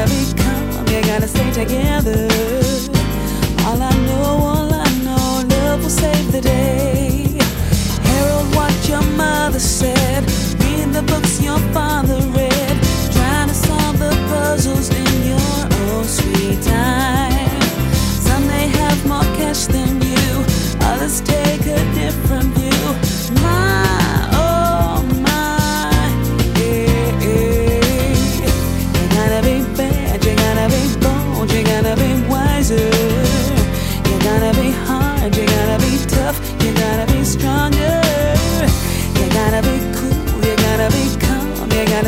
gotta be calm. You gotta stay together. All I know,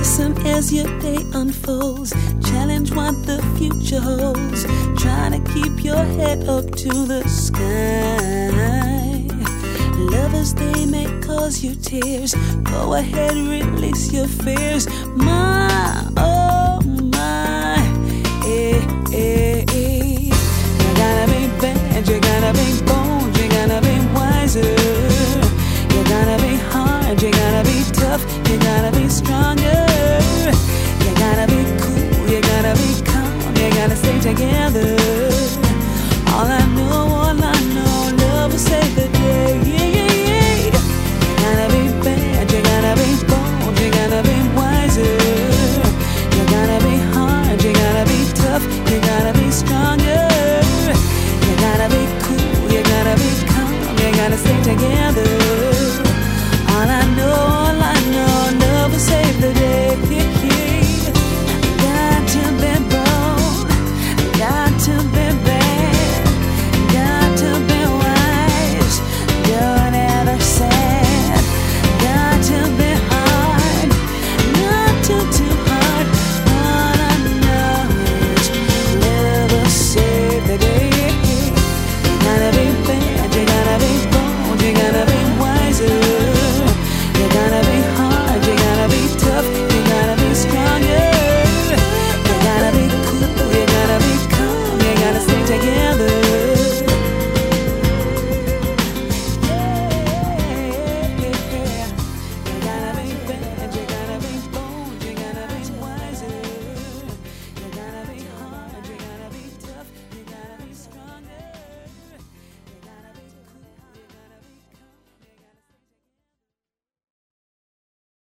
listen as your day unfolds. Challenge what the future holds. Try to keep your head up to the sky. Lovers, they may cause you tears. Go ahead, release your fears. My, oh.